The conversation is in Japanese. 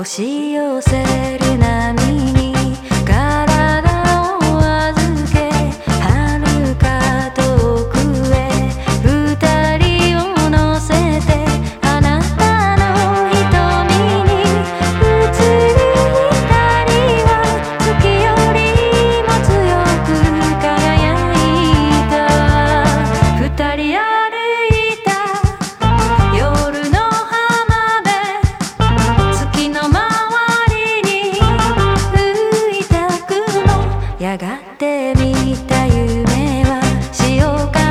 押し寄せる波。見た夢はしようか